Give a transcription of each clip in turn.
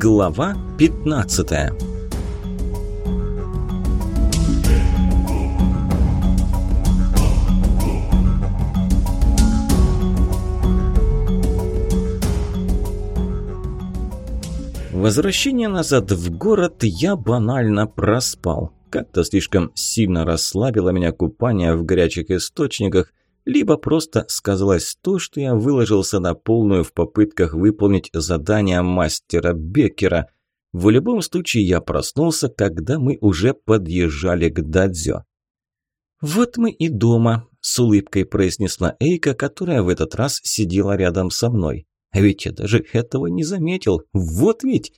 Глава 15 Возвращение назад в город я банально проспал. Как-то слишком сильно расслабило меня купание в горячих источниках, либо просто сказалось то, что я выложился на полную в попытках выполнить задание мастера Беккера. В любом случае я проснулся, когда мы уже подъезжали к Дадзё. «Вот мы и дома», – с улыбкой произнесла Эйка, которая в этот раз сидела рядом со мной. А ведь я даже этого не заметил. Вот ведь!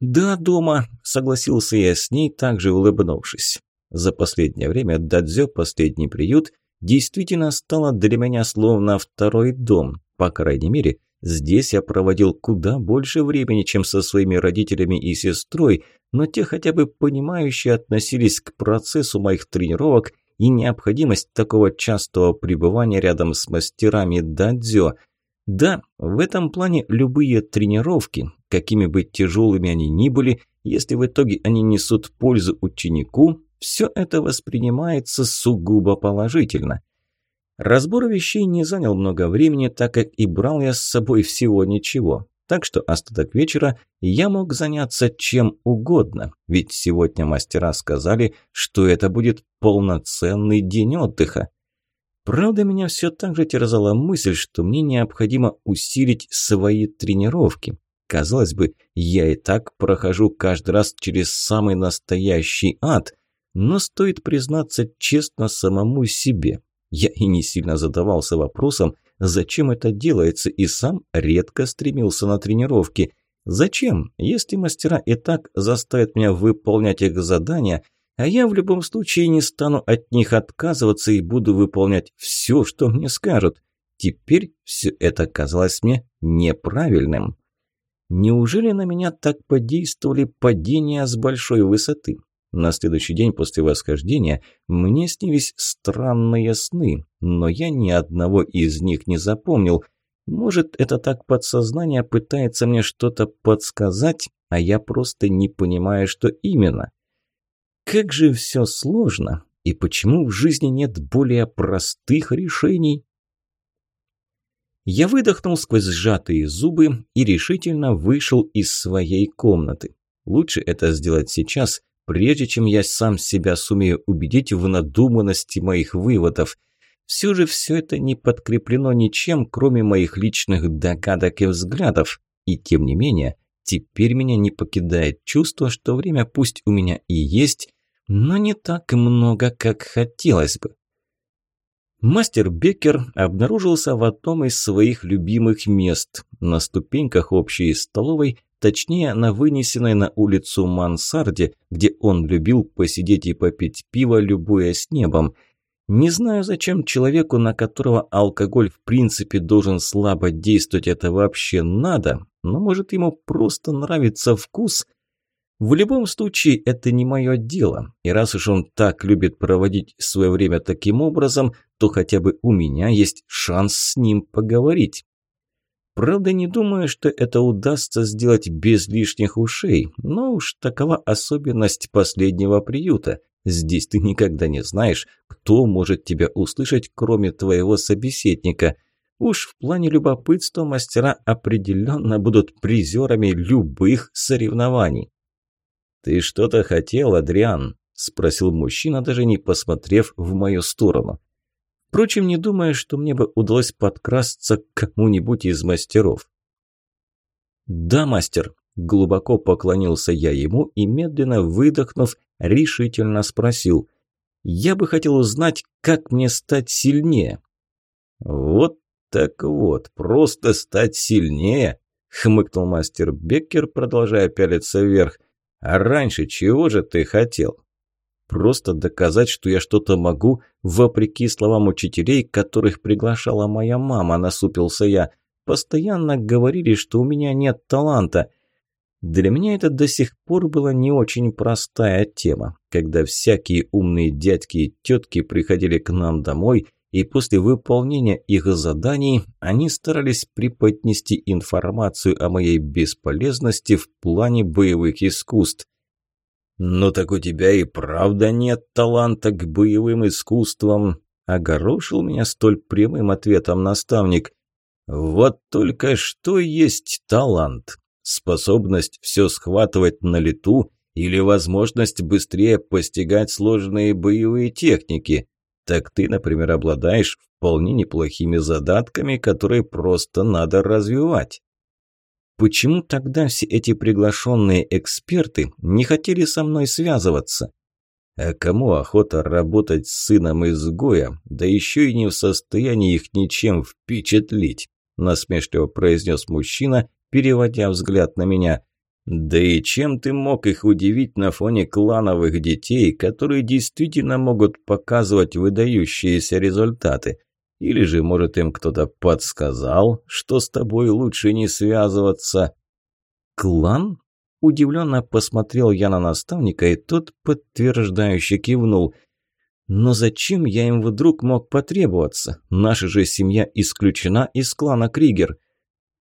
«Да, дома», – согласился я с ней, также улыбнувшись. За последнее время Дадзё, последний приют – действительно стало для меня словно второй дом. По крайней мере, здесь я проводил куда больше времени, чем со своими родителями и сестрой, но те хотя бы понимающие относились к процессу моих тренировок и необходимость такого частого пребывания рядом с мастерами дадзё. Да, в этом плане любые тренировки, какими бы тяжелыми они ни были, если в итоге они несут пользу ученику, все это воспринимается сугубо положительно. Разбор вещей не занял много времени, так как и брал я с собой всего ничего. Так что остаток вечера я мог заняться чем угодно, ведь сегодня мастера сказали, что это будет полноценный день отдыха. Правда, меня все так же терзала мысль, что мне необходимо усилить свои тренировки. Казалось бы, я и так прохожу каждый раз через самый настоящий ад, но стоит признаться честно самому себе. Я и не сильно задавался вопросом, зачем это делается, и сам редко стремился на тренировки. Зачем, если мастера и так заставят меня выполнять их задания, а я в любом случае не стану от них отказываться и буду выполнять все, что мне скажут. Теперь все это казалось мне неправильным. Неужели на меня так подействовали падения с большой высоты? На следующий день после восхождения мне снились странные сны, но я ни одного из них не запомнил. Может, это так подсознание пытается мне что-то подсказать, а я просто не понимаю, что именно. Как же все сложно, и почему в жизни нет более простых решений? Я выдохнул сквозь сжатые зубы и решительно вышел из своей комнаты. Лучше это сделать сейчас, прежде чем я сам себя сумею убедить в надуманности моих выводов. Все же все это не подкреплено ничем, кроме моих личных догадок и взглядов. И тем не менее, теперь меня не покидает чувство, что время пусть у меня и есть, но не так много, как хотелось бы. Мастер Беккер обнаружился в одном из своих любимых мест. На ступеньках общей столовой Точнее, на вынесенной на улицу мансарде, где он любил посидеть и попить пиво, любуясь небом. Не знаю, зачем человеку, на которого алкоголь в принципе должен слабо действовать, это вообще надо, но может ему просто нравится вкус. В любом случае, это не мое дело, и раз уж он так любит проводить свое время таким образом, то хотя бы у меня есть шанс с ним поговорить. Правда, не думаю, что это удастся сделать без лишних ушей, но уж такова особенность последнего приюта. Здесь ты никогда не знаешь, кто может тебя услышать, кроме твоего собеседника. Уж в плане любопытства мастера определенно будут призерами любых соревнований. «Ты что-то хотел, Адриан?» – спросил мужчина, даже не посмотрев в мою сторону. Впрочем, не думая, что мне бы удалось подкрасться к кому-нибудь из мастеров. «Да, мастер», – глубоко поклонился я ему и, медленно выдохнув, решительно спросил. «Я бы хотел узнать, как мне стать сильнее». «Вот так вот, просто стать сильнее», – хмыкнул мастер Беккер, продолжая пялиться вверх. «А раньше чего же ты хотел?» Просто доказать, что я что-то могу, вопреки словам учителей, которых приглашала моя мама, насупился я. Постоянно говорили, что у меня нет таланта. Для меня это до сих пор была не очень простая тема, когда всякие умные дядьки и тетки приходили к нам домой и после выполнения их заданий они старались преподнести информацию о моей бесполезности в плане боевых искусств. «Ну так у тебя и правда нет таланта к боевым искусствам», – огорошил меня столь прямым ответом наставник. «Вот только что есть талант? Способность все схватывать на лету или возможность быстрее постигать сложные боевые техники?» Так ты, например, обладаешь вполне неплохими задатками, которые просто надо развивать. Почему тогда все эти приглашенные эксперты не хотели со мной связываться? А кому охота работать с сыном изгоя, да еще и не в состоянии их ничем впечатлить? Насмешливо произнес мужчина, переводя взгляд на меня. Да и чем ты мог их удивить на фоне клановых детей, которые действительно могут показывать выдающиеся результаты? Или же, может, им кто-то подсказал, что с тобой лучше не связываться? Клан? Удивленно посмотрел я на наставника, и тот подтверждающе кивнул. Но зачем я им вдруг мог потребоваться? Наша же семья исключена из клана Кригер.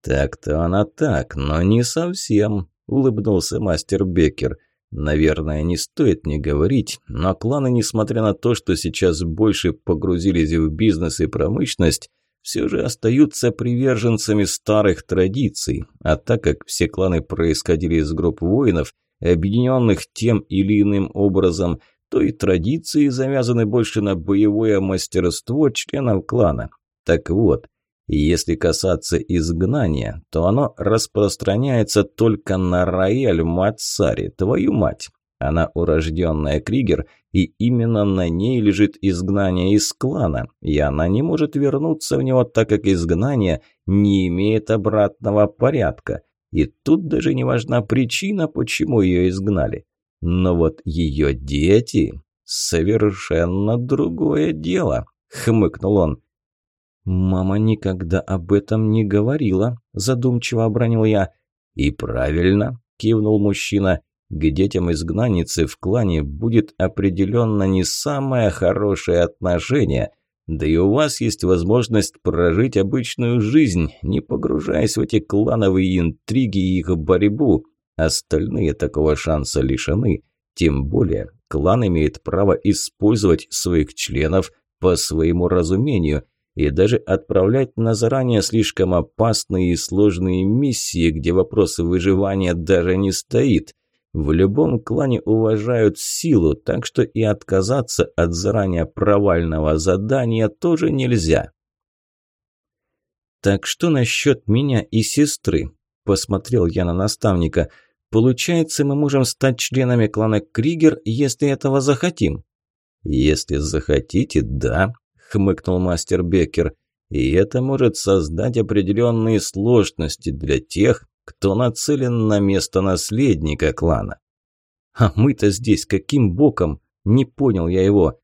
Так-то она так, но не совсем. – улыбнулся мастер Беккер. «Наверное, не стоит мне говорить, но кланы, несмотря на то, что сейчас больше погрузились в бизнес и промышленность, все же остаются приверженцами старых традиций, а так как все кланы происходили из групп воинов, объединенных тем или иным образом, то и традиции завязаны больше на боевое мастерство членов клана. Так вот, если касаться изгнания, то оно распространяется только на Раэль Мацари, твою мать. Она урожденная Кригер, и именно на ней лежит изгнание из клана, и она не может вернуться в него, так как изгнание не имеет обратного порядка. И тут даже не важна причина, почему ее изгнали. Но вот ее дети – совершенно другое дело, хмыкнул он. «Мама никогда об этом не говорила», – задумчиво обронил я. «И правильно», – кивнул мужчина. «К детям изгнанницы в клане будет определенно не самое хорошее отношение. Да и у вас есть возможность прожить обычную жизнь, не погружаясь в эти клановые интриги и их борьбу. Остальные такого шанса лишены. Тем более, клан имеет право использовать своих членов по своему разумению – и даже отправлять на заранее слишком опасные и сложные миссии, где вопрос выживания даже не стоит. В любом клане уважают силу, так что и отказаться от заранее провального задания тоже нельзя. «Так что насчет меня и сестры?» – посмотрел я на наставника. «Получается, мы можем стать членами клана Кригер, если этого захотим?» «Если захотите, да», – хмыкнул мастер Беккер. «И это может создать определенные сложности для тех, кто нацелен на место наследника клана». «А мы-то здесь каким боком?» – не понял я его.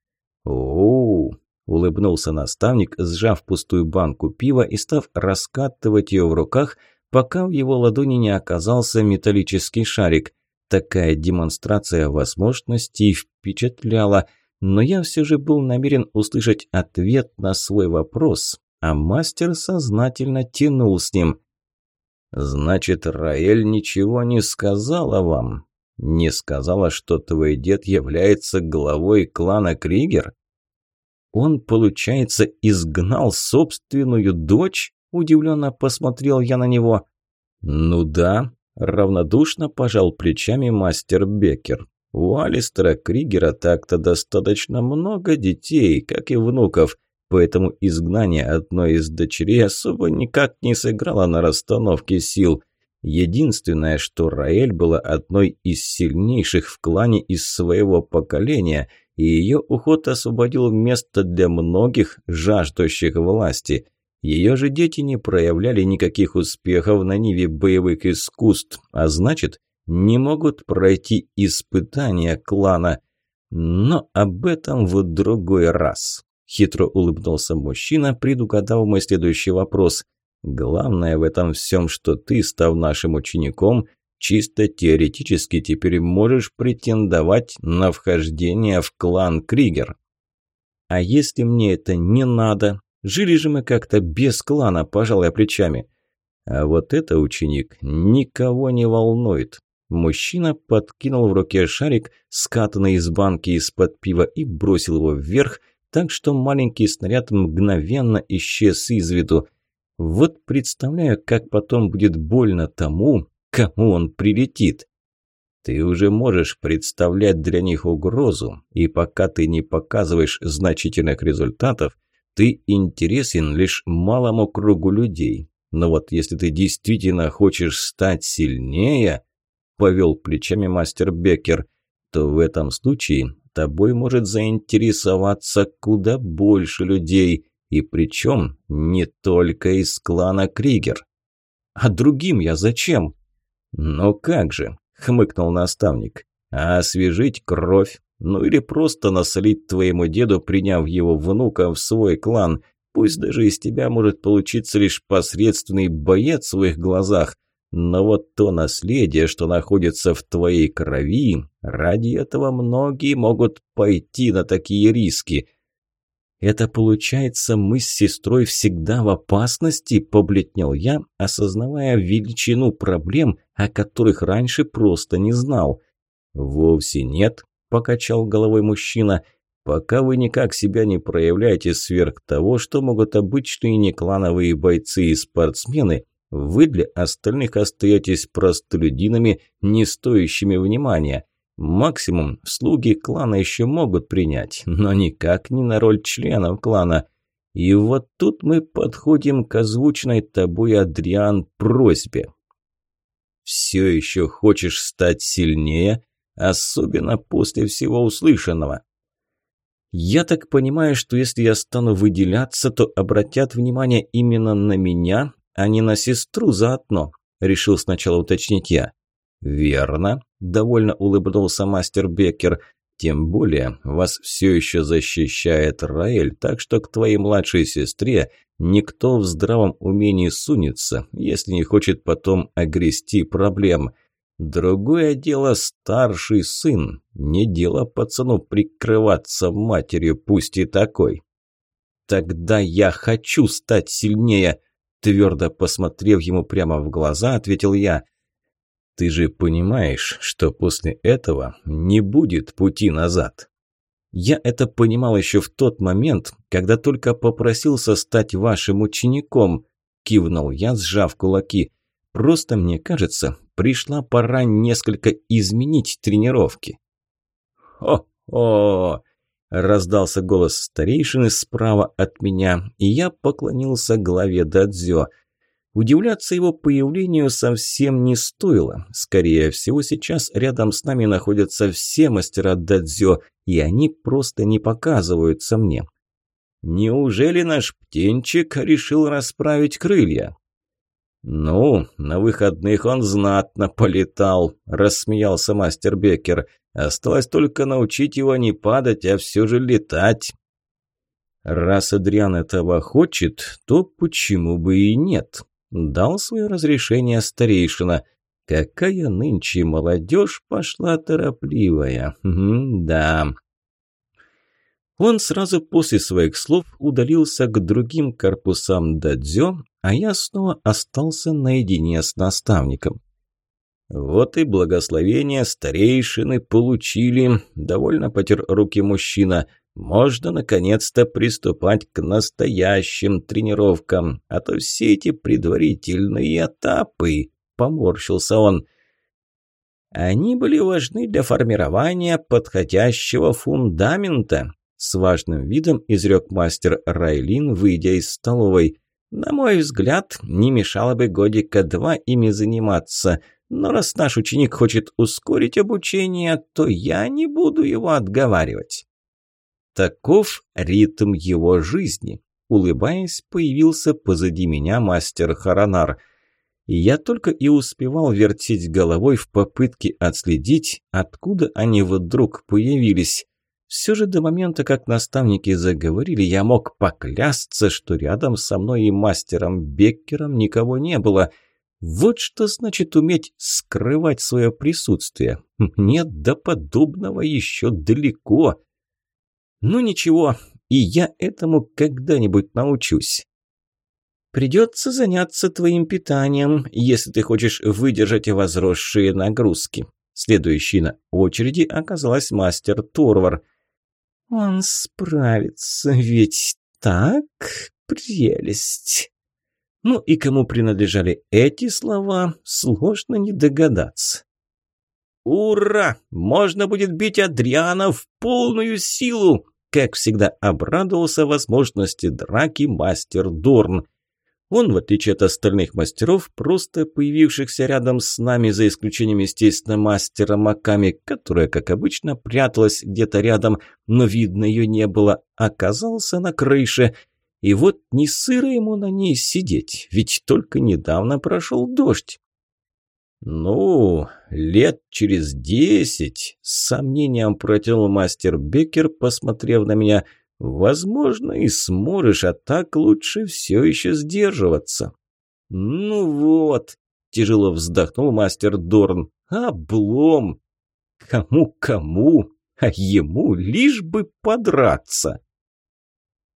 «Оу!» – улыбнулся наставник, сжав пустую банку пива и став раскатывать ее в руках, пока в его ладони не оказался металлический шарик. Такая демонстрация возможностей впечатляла – но я все же был намерен услышать ответ на свой вопрос, а мастер сознательно тянул с ним. «Значит, Раэль ничего не сказала вам? Не сказала, что твой дед является главой клана Кригер?» «Он, получается, изгнал собственную дочь?» – удивленно посмотрел я на него. «Ну да», – равнодушно пожал плечами мастер Беккер. У Алистера Кригера так-то достаточно много детей, как и внуков, поэтому изгнание одной из дочерей особо никак не сыграло на расстановке сил. Единственное, что Раэль была одной из сильнейших в клане из своего поколения, и ее уход освободил место для многих, жаждущих власти. Ее же дети не проявляли никаких успехов на ниве боевых искусств, а значит – не могут пройти испытания клана. Но об этом в другой раз. Хитро улыбнулся мужчина, предугадав мой следующий вопрос. Главное в этом всем, что ты, став нашим учеником, чисто теоретически теперь можешь претендовать на вхождение в клан Кригер. А если мне это не надо? Жили же мы как-то без клана, пожал я плечами. А вот это, ученик, никого не волнует. Мужчина подкинул в руке шарик, скатанный из банки из-под пива, и бросил его вверх, так что маленький снаряд мгновенно исчез из виду. Вот представляю, как потом будет больно тому, кому он прилетит. Ты уже можешь представлять для них угрозу, и пока ты не показываешь значительных результатов, ты интересен лишь малому кругу людей. Но вот если ты действительно хочешь стать сильнее, повел плечами мастер Беккер, то в этом случае тобой может заинтересоваться куда больше людей, и причем не только из клана Кригер. А другим я зачем? Ну как же, хмыкнул наставник. А освежить кровь, ну или просто насолить твоему деду, приняв его внука в свой клан. Пусть даже из тебя может получиться лишь посредственный боец в их глазах, но вот то наследие, что находится в твоей крови, ради этого многие могут пойти на такие риски. Это получается, мы с сестрой всегда в опасности, побледнел я, осознавая величину проблем, о которых раньше просто не знал. Вовсе нет, покачал головой мужчина. Пока вы никак себя не проявляете сверх того, что могут обычные неклановые бойцы и спортсмены, вы для остальных остаетесь простолюдинами, не стоящими внимания. Максимум слуги клана еще могут принять, но никак не на роль членов клана. И вот тут мы подходим к озвученной тобой, Адриан, просьбе. Все еще хочешь стать сильнее, особенно после всего услышанного. Я так понимаю, что если я стану выделяться, то обратят внимание именно на меня, а не на сестру заодно», – решил сначала уточнить я. «Верно», – довольно улыбнулся мастер Беккер. «Тем более вас все еще защищает Раэль, так что к твоей младшей сестре никто в здравом уме не сунется, если не хочет потом огрести проблем. Другое дело старший сын, не дело пацану прикрываться матерью, пусть и такой». «Тогда я хочу стать сильнее», Твердо посмотрев ему прямо в глаза, ответил я. «Ты же понимаешь, что после этого не будет пути назад». Я это понимал еще в тот момент, когда только попросился стать вашим учеником, кивнул я, сжав кулаки. Просто мне кажется, пришла пора несколько изменить тренировки. О-о! Раздался голос старейшины справа от меня, и я поклонился главе Дадзё. Удивляться его появлению совсем не стоило. Скорее всего, сейчас рядом с нами находятся все мастера Дадзё, и они просто не показываются мне. Неужели наш птенчик решил расправить крылья? «Ну, на выходных он знатно полетал», – рассмеялся мастер Беккер. «Осталось только научить его не падать, а все же летать». «Раз Адриан этого хочет, то почему бы и нет?» – дал свое разрешение старейшина. «Какая нынче молодежь пошла торопливая, да». Он сразу после своих слов удалился к другим корпусам дадзё, а я снова остался наедине с наставником. «Вот и благословение старейшины получили», – довольно потер руки мужчина. «Можно, наконец-то, приступать к настоящим тренировкам, а то все эти предварительные этапы», – поморщился он. «Они были важны для формирования подходящего фундамента», – с важным видом изрек мастер Райлин, выйдя из столовой. На мой взгляд, не мешало бы годика два ими заниматься. Но раз наш ученик хочет ускорить обучение, то я не буду его отговаривать. Таков ритм его жизни. Улыбаясь, появился позади меня мастер Харанар. Я только и успевал вертеть головой в попытке отследить, откуда они вдруг появились. Все же до момента, как наставники заговорили, я мог поклясться, что рядом со мной и мастером Беккером никого не было. Вот что значит уметь скрывать свое присутствие. Нет, до подобного еще далеко. Ну ничего, и я этому когда-нибудь научусь. Придется заняться твоим питанием, если ты хочешь выдержать возросшие нагрузки. Следующий на очереди оказалась мастер Торвар. Он справится, ведь так? Прелесть. Ну и кому принадлежали эти слова, сложно не догадаться. «Ура! Можно будет бить Адриана в полную силу!» Как всегда обрадовался возможности драки мастер Дорн. Он, в отличие от остальных мастеров, просто появившихся рядом с нами, за исключением, естественно, мастера Маками, которая, как обычно, пряталась где-то рядом, но видно ее не было, оказался на крыше. И вот не сыро ему на ней сидеть, ведь только недавно прошел дождь. «Ну, лет через десять», – с сомнением протянул мастер Беккер, посмотрев на меня. «Возможно, и сможешь, а так лучше все еще сдерживаться». «Ну вот», – тяжело вздохнул мастер Дорн. «Облом! Кому-кому, а ему лишь бы подраться».